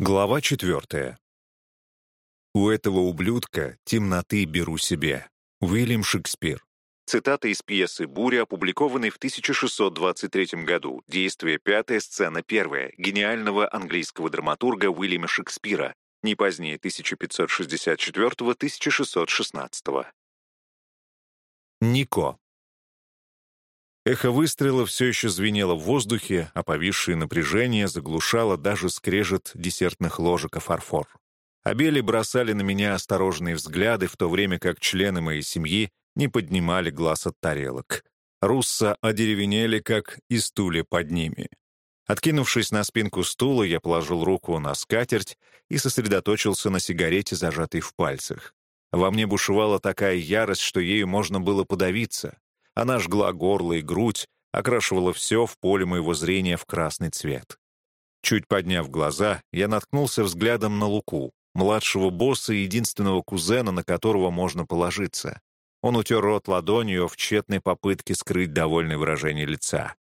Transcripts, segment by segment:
Глава четвертая. «У этого ублюдка темноты беру себе». Уильям Шекспир. Цитата из пьесы «Буря», опубликованной в 1623 году. Действие пятая, сцена первая. Гениального английского драматурга Уильяма Шекспира. Не позднее 1564-1616. Нико. Эхо выстрела все еще звенело в воздухе, а повисшее напряжение заглушало даже скрежет десертных ложек о фарфор. Обели бросали на меня осторожные взгляды, в то время как члены моей семьи не поднимали глаз от тарелок. Русса одеревенели, как и стулья под ними. Откинувшись на спинку стула, я положил руку на скатерть и сосредоточился на сигарете, зажатой в пальцах. Во мне бушевала такая ярость, что ею можно было подавиться. Она жгла горло и грудь, окрашивала все в поле моего зрения в красный цвет. Чуть подняв глаза, я наткнулся взглядом на Луку, младшего босса и единственного кузена, на которого можно положиться. Он утер рот ладонью в тщетной попытке скрыть довольное выражение лица.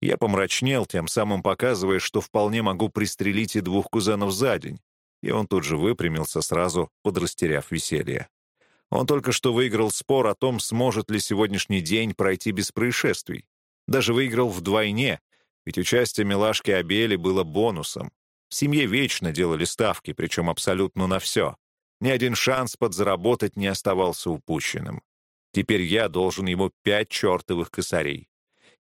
Я помрачнел, тем самым показывая, что вполне могу пристрелить и двух кузенов за день, и он тут же выпрямился, сразу подрастеряв веселье. Он только что выиграл спор о том, сможет ли сегодняшний день пройти без происшествий. Даже выиграл вдвойне, ведь участие милашки Абели было бонусом. В семье вечно делали ставки, причем абсолютно на все. Ни один шанс подзаработать не оставался упущенным. Теперь я должен ему пять чертовых косарей.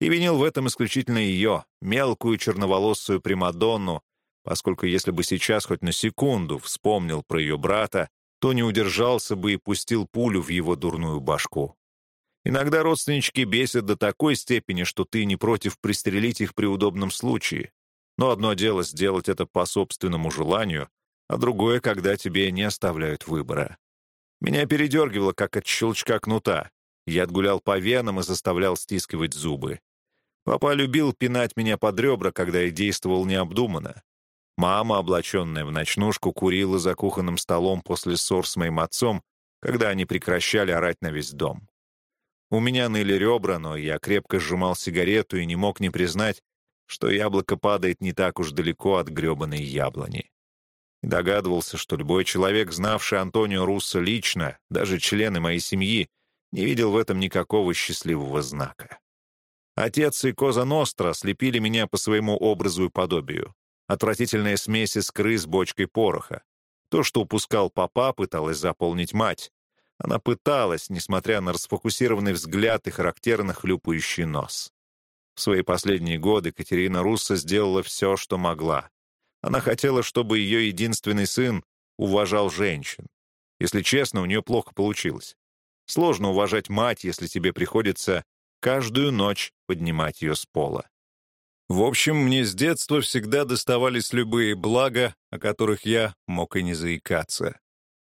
И винил в этом исключительно ее, мелкую черноволосую Примадонну, поскольку если бы сейчас хоть на секунду вспомнил про ее брата, то не удержался бы и пустил пулю в его дурную башку. Иногда родственнички бесят до такой степени, что ты не против пристрелить их при удобном случае. Но одно дело сделать это по собственному желанию, а другое, когда тебе не оставляют выбора. Меня передергивало, как от щелчка кнута. Я отгулял по венам и заставлял стискивать зубы. Папа любил пинать меня под ребра, когда я действовал необдуманно. Мама, облаченная в ночнушку, курила за кухонным столом после ссор с моим отцом, когда они прекращали орать на весь дом. У меня ныли ребра, но я крепко сжимал сигарету и не мог не признать, что яблоко падает не так уж далеко от гребаной яблони. Догадывался, что любой человек, знавший Антонио Руссо лично, даже члены моей семьи, не видел в этом никакого счастливого знака. Отец и Коза Ностра слепили меня по своему образу и подобию. Отвратительная смесь из крыс с бочкой пороха. То, что упускал папа, пыталась заполнить мать. Она пыталась, несмотря на расфокусированный взгляд и характерно хлюпающий нос. В свои последние годы Катерина Русса сделала все, что могла. Она хотела, чтобы ее единственный сын уважал женщин. Если честно, у нее плохо получилось. Сложно уважать мать, если тебе приходится каждую ночь поднимать ее с пола. В общем, мне с детства всегда доставались любые блага, о которых я мог и не заикаться.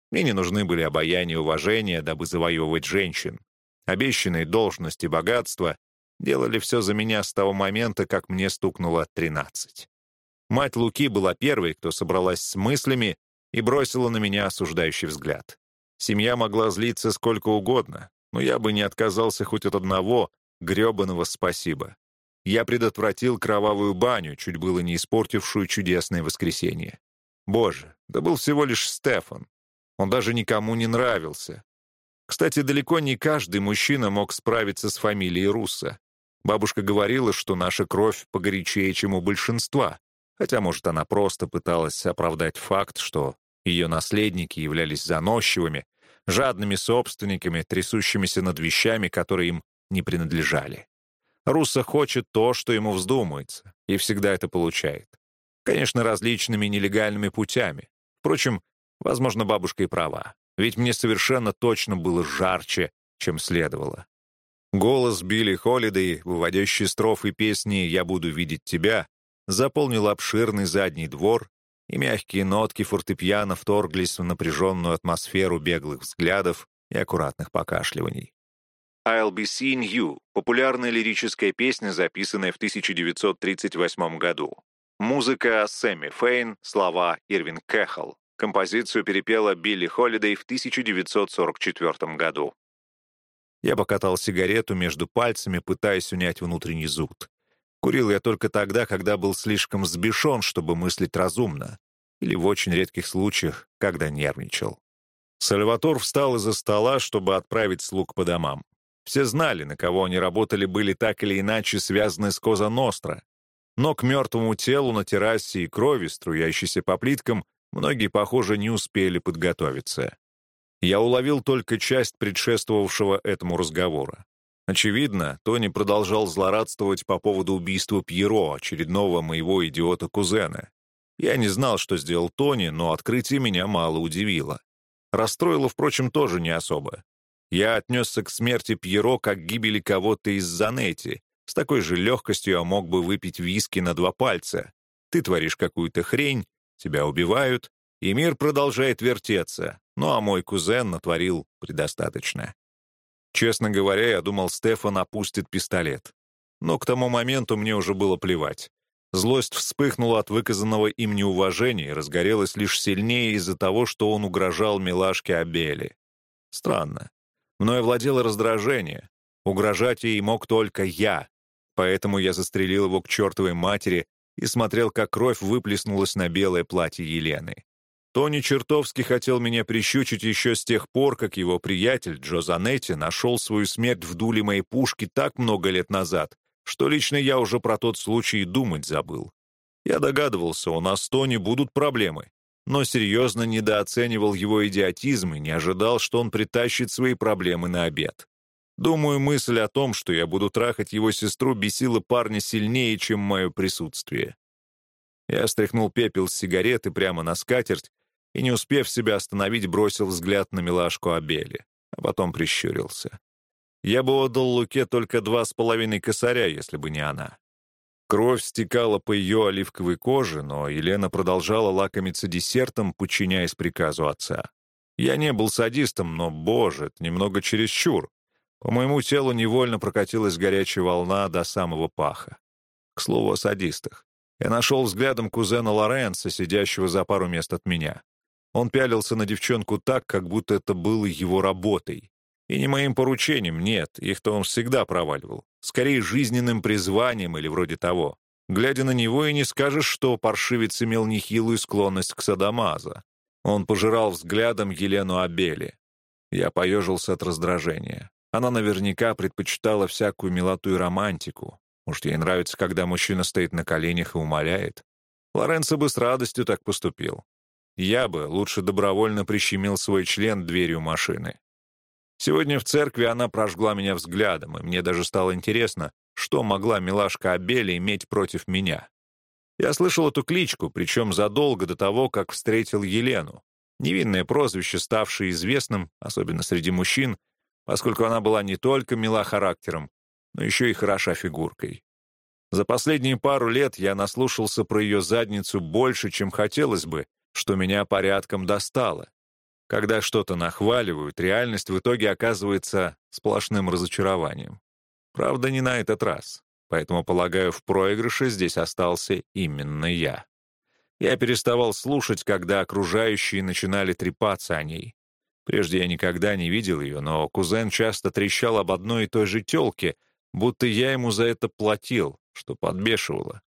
Мне не нужны были обаяние и уважение, дабы завоевывать женщин. Обещанные должности и богатство делали все за меня с того момента, как мне стукнуло 13. Мать Луки была первой, кто собралась с мыслями и бросила на меня осуждающий взгляд. Семья могла злиться сколько угодно, но я бы не отказался хоть от одного гребаного спасибо. Я предотвратил кровавую баню, чуть было не испортившую чудесное воскресенье. Боже, да был всего лишь Стефан. Он даже никому не нравился. Кстати, далеко не каждый мужчина мог справиться с фамилией Русса. Бабушка говорила, что наша кровь погорячее, чем у большинства, хотя, может, она просто пыталась оправдать факт, что ее наследники являлись заносчивыми, жадными собственниками, трясущимися над вещами, которые им не принадлежали. Руссо хочет то, что ему вздумается, и всегда это получает. Конечно, различными нелегальными путями. Впрочем, возможно, бабушка и права, ведь мне совершенно точно было жарче, чем следовало. Голос Билли Холидей, выводящий строфы песни «Я буду видеть тебя», заполнил обширный задний двор, и мягкие нотки фортепиано вторглись в напряженную атмосферу беглых взглядов и аккуратных покашливаний. «I'll be seeing you» — популярная лирическая песня, записанная в 1938 году. Музыка Сэмми Фейн, слова Ирвин Кэхл. Композицию перепела Билли Холидей в 1944 году. Я покатал сигарету между пальцами, пытаясь унять внутренний зуд. Курил я только тогда, когда был слишком взбешен, чтобы мыслить разумно. или в очень редких случаях, когда нервничал. Сальватор встал из-за стола, чтобы отправить слуг по домам. Все знали, на кого они работали, были так или иначе связаны с Коза Ностра. Но к мертвому телу на террасе и крови, струящейся по плиткам, многие, похоже, не успели подготовиться. Я уловил только часть предшествовавшего этому разговора. Очевидно, Тони продолжал злорадствовать по поводу убийства Пьеро, очередного моего идиота-кузена. Я не знал, что сделал Тони, но открытие меня мало удивило. Расстроило, впрочем, тоже не особо. Я отнесся к смерти Пьеро как к гибели кого-то из Занетти. С такой же легкостью я мог бы выпить виски на два пальца. Ты творишь какую-то хрень, тебя убивают, и мир продолжает вертеться. Ну а мой кузен натворил предостаточно. Честно говоря, я думал, Стефан опустит пистолет. Но к тому моменту мне уже было плевать. Злость вспыхнула от выказанного им неуважения и разгорелась лишь сильнее из-за того, что он угрожал милашке Абели. Странно. Мною владело раздражение. Угрожать ей мог только я. Поэтому я застрелил его к чертовой матери и смотрел, как кровь выплеснулась на белое платье Елены. Тони чертовски хотел меня прищучить еще с тех пор, как его приятель Джо Занетти нашел свою смерть в дуле моей пушки так много лет назад, что лично я уже про тот случай думать забыл. Я догадывался, у нас с Тони будут проблемы но серьезно недооценивал его идиотизм и не ожидал, что он притащит свои проблемы на обед. Думаю, мысль о том, что я буду трахать его сестру, бесила парня сильнее, чем мое присутствие. Я стряхнул пепел с сигареты прямо на скатерть и, не успев себя остановить, бросил взгляд на милашку Абели, а потом прищурился. Я бы отдал Луке только два с половиной косаря, если бы не она. Кровь стекала по ее оливковой коже, но Елена продолжала лакомиться десертом, подчиняясь приказу отца. Я не был садистом, но, боже, это немного чересчур. По моему телу невольно прокатилась горячая волна до самого паха. К слову о садистах. Я нашел взглядом кузена Лоренса, сидящего за пару мест от меня. Он пялился на девчонку так, как будто это было его работой. И не моим поручением, нет, их-то он всегда проваливал. Скорее, жизненным призванием или вроде того. Глядя на него, и не скажешь, что паршивец имел нехилую склонность к садомаза. Он пожирал взглядом Елену Абели. Я поежился от раздражения. Она наверняка предпочитала всякую милоту и романтику. Может, ей нравится, когда мужчина стоит на коленях и умоляет. Лоренцо бы с радостью так поступил. Я бы лучше добровольно прищемил свой член дверью машины. Сегодня в церкви она прожгла меня взглядом, и мне даже стало интересно, что могла милашка Абели иметь против меня. Я слышал эту кличку, причем задолго до того, как встретил Елену. Невинное прозвище, ставшее известным, особенно среди мужчин, поскольку она была не только мила характером, но еще и хороша фигуркой. За последние пару лет я наслушался про ее задницу больше, чем хотелось бы, что меня порядком достало. Когда что-то нахваливают, реальность в итоге оказывается сплошным разочарованием. Правда, не на этот раз. Поэтому, полагаю, в проигрыше здесь остался именно я. Я переставал слушать, когда окружающие начинали трепаться о ней. Прежде я никогда не видел ее, но кузен часто трещал об одной и той же тёлке, будто я ему за это платил, что подбешивало.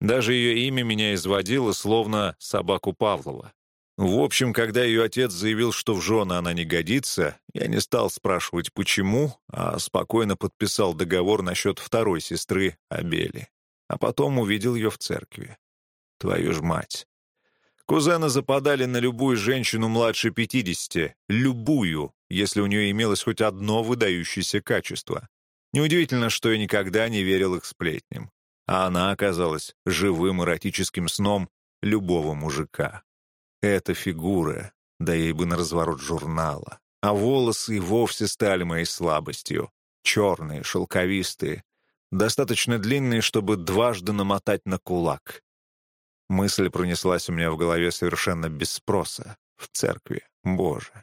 Даже ее имя меня изводило, словно собаку Павлова. В общем, когда ее отец заявил, что в жены она не годится, я не стал спрашивать, почему, а спокойно подписал договор насчет второй сестры, Абели. А потом увидел ее в церкви. Твою ж мать. Кузены западали на любую женщину младше 50, любую, если у нее имелось хоть одно выдающееся качество. Неудивительно, что я никогда не верил их сплетням. А она оказалась живым эротическим сном любого мужика. Эта фигура, да ей бы на разворот журнала. А волосы и вовсе стали моей слабостью. Черные, шелковистые, достаточно длинные, чтобы дважды намотать на кулак. Мысль пронеслась у меня в голове совершенно без спроса. В церкви, боже.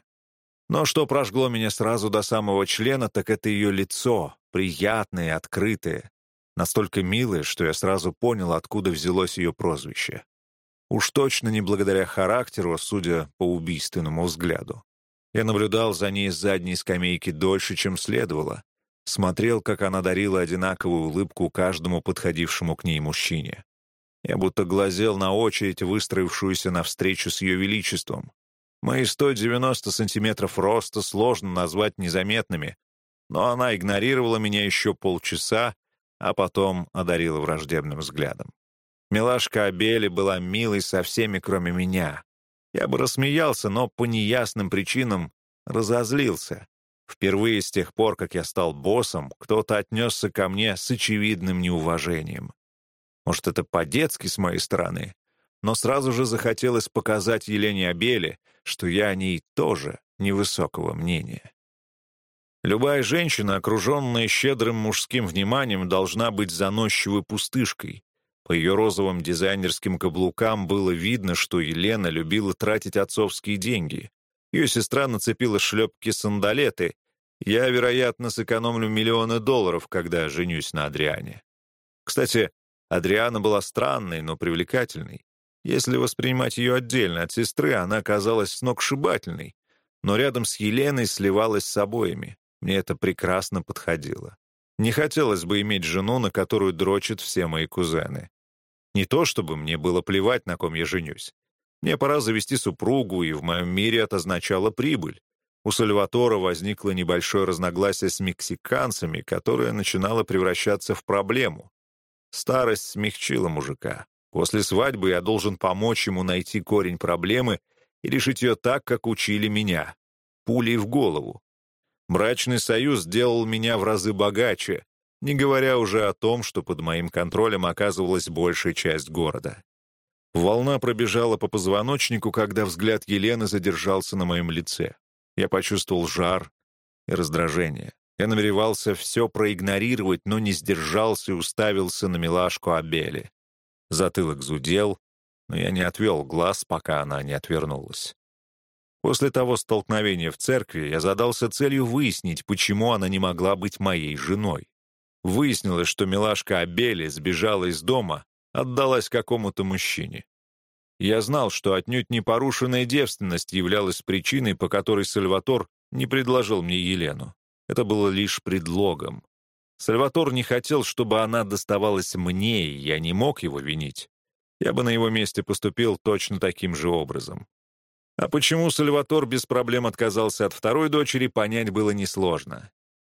Но что прожгло меня сразу до самого члена, так это ее лицо, приятное открытое. Настолько милое, что я сразу понял, откуда взялось ее прозвище. Уж точно не благодаря характеру, а судя по убийственному взгляду. Я наблюдал за ней с задней скамейки дольше, чем следовало. Смотрел, как она дарила одинаковую улыбку каждому подходившему к ней мужчине. Я будто глазел на очередь, выстроившуюся навстречу с ее величеством. Мои 190 сантиметров роста сложно назвать незаметными, но она игнорировала меня еще полчаса, а потом одарила враждебным взглядом. Милашка Абели была милой со всеми, кроме меня. Я бы рассмеялся, но по неясным причинам разозлился. Впервые с тех пор, как я стал боссом, кто-то отнесся ко мне с очевидным неуважением. Может, это по-детски с моей стороны, но сразу же захотелось показать Елене Абеле, что я о ней тоже невысокого мнения. Любая женщина, окруженная щедрым мужским вниманием, должна быть заносчивой пустышкой. По ее розовым дизайнерским каблукам было видно, что Елена любила тратить отцовские деньги. Ее сестра нацепила шлепки-сандалеты. Я, вероятно, сэкономлю миллионы долларов, когда женюсь на Адриане. Кстати, Адриана была странной, но привлекательной. Если воспринимать ее отдельно от сестры, она казалась сногсшибательной, но рядом с Еленой сливалась с обоими. Мне это прекрасно подходило. Не хотелось бы иметь жену, на которую дрочат все мои кузены. Не то чтобы мне было плевать, на ком я женюсь. Мне пора завести супругу, и в моем мире это означало прибыль. У Сальватора возникло небольшое разногласие с мексиканцами, которое начинало превращаться в проблему. Старость смягчила мужика. После свадьбы я должен помочь ему найти корень проблемы и решить ее так, как учили меня. Пулей в голову. Брачный союз сделал меня в разы богаче, не говоря уже о том, что под моим контролем оказывалась большая часть города. Волна пробежала по позвоночнику, когда взгляд Елены задержался на моем лице. Я почувствовал жар и раздражение. Я намеревался все проигнорировать, но не сдержался и уставился на милашку Абели. Затылок зудел, но я не отвел глаз, пока она не отвернулась. После того столкновения в церкви я задался целью выяснить, почему она не могла быть моей женой. Выяснилось, что милашка Абели сбежала из дома, отдалась какому-то мужчине. Я знал, что отнюдь не порушенная девственность являлась причиной, по которой Сальватор не предложил мне Елену. Это было лишь предлогом. Сальватор не хотел, чтобы она доставалась мне, и я не мог его винить. Я бы на его месте поступил точно таким же образом. А почему Сальватор без проблем отказался от второй дочери, понять было несложно.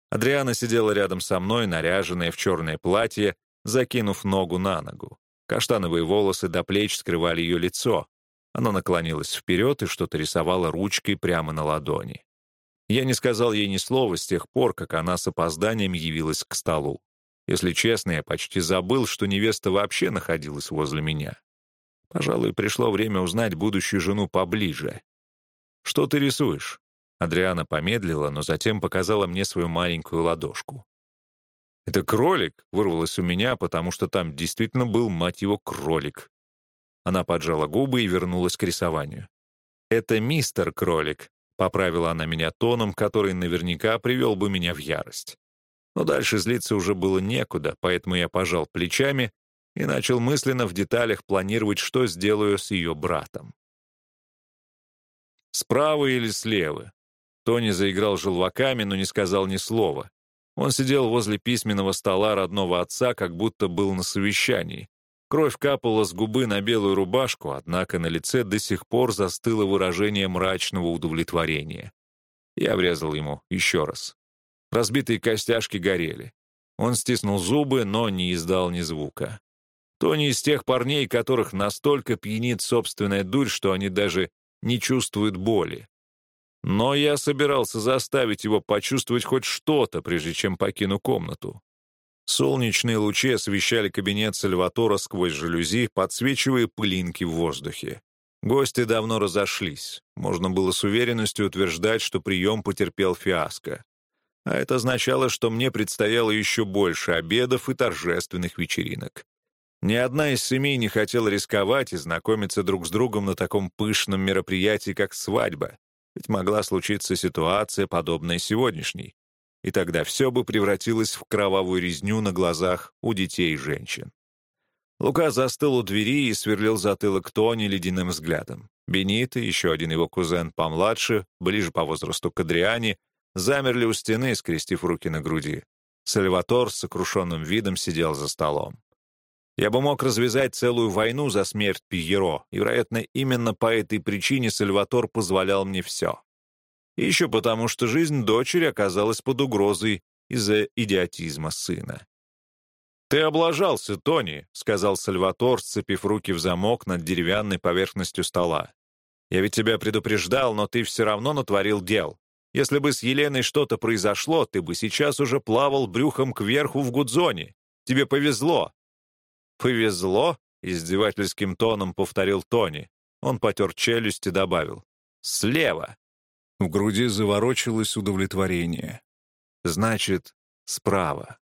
Адриана сидела рядом со мной, наряженная в черное платье, закинув ногу на ногу. Каштановые волосы до плеч скрывали ее лицо. Она наклонилась вперед и что-то рисовала ручкой прямо на ладони. Я не сказал ей ни слова с тех пор, как она с опозданием явилась к столу. Если честно, я почти забыл, что невеста вообще находилась возле меня. Пожалуй, пришло время узнать будущую жену поближе. «Что ты рисуешь?» Адриана помедлила, но затем показала мне свою маленькую ладошку. «Это кролик?» — вырвалось у меня, потому что там действительно был, мать его, кролик. Она поджала губы и вернулась к рисованию. «Это мистер кролик», — поправила она меня тоном, который наверняка привел бы меня в ярость. Но дальше злиться уже было некуда, поэтому я пожал плечами и начал мысленно в деталях планировать, что сделаю с ее братом. Справа или слева? Тони заиграл желваками, но не сказал ни слова. Он сидел возле письменного стола родного отца, как будто был на совещании. Кровь капала с губы на белую рубашку, однако на лице до сих пор застыло выражение мрачного удовлетворения. Я врезал ему еще раз. Разбитые костяшки горели. Он стиснул зубы, но не издал ни звука. Тони из тех парней, которых настолько пьянит собственная дурь, что они даже не чувствуют боли. Но я собирался заставить его почувствовать хоть что-то, прежде чем покину комнату. Солнечные лучи освещали кабинет Сальватора сквозь жалюзи, подсвечивая пылинки в воздухе. Гости давно разошлись. Можно было с уверенностью утверждать, что прием потерпел фиаско. А это означало, что мне предстояло еще больше обедов и торжественных вечеринок. Ни одна из семей не хотела рисковать и знакомиться друг с другом на таком пышном мероприятии, как свадьба, ведь могла случиться ситуация, подобная сегодняшней, и тогда все бы превратилось в кровавую резню на глазах у детей и женщин. Лука застыл у двери и сверлил затылок Тони ледяным взглядом. Бенито, еще один его кузен помладше, ближе по возрасту к Адриане, замерли у стены, скрестив руки на груди. Сальватор с сокрушенным видом сидел за столом. Я бы мог развязать целую войну за смерть Пьеро, и, вероятно, именно по этой причине Сальватор позволял мне все. И еще потому, что жизнь дочери оказалась под угрозой из-за идиотизма сына. «Ты облажался, Тони», — сказал Сальватор, сцепив руки в замок над деревянной поверхностью стола. «Я ведь тебя предупреждал, но ты все равно натворил дел. Если бы с Еленой что-то произошло, ты бы сейчас уже плавал брюхом кверху в Гудзоне. Тебе повезло, «Повезло?» — издевательским тоном повторил Тони. Он потер челюсть и добавил. «Слева!» В груди заворочилось удовлетворение. «Значит, справа».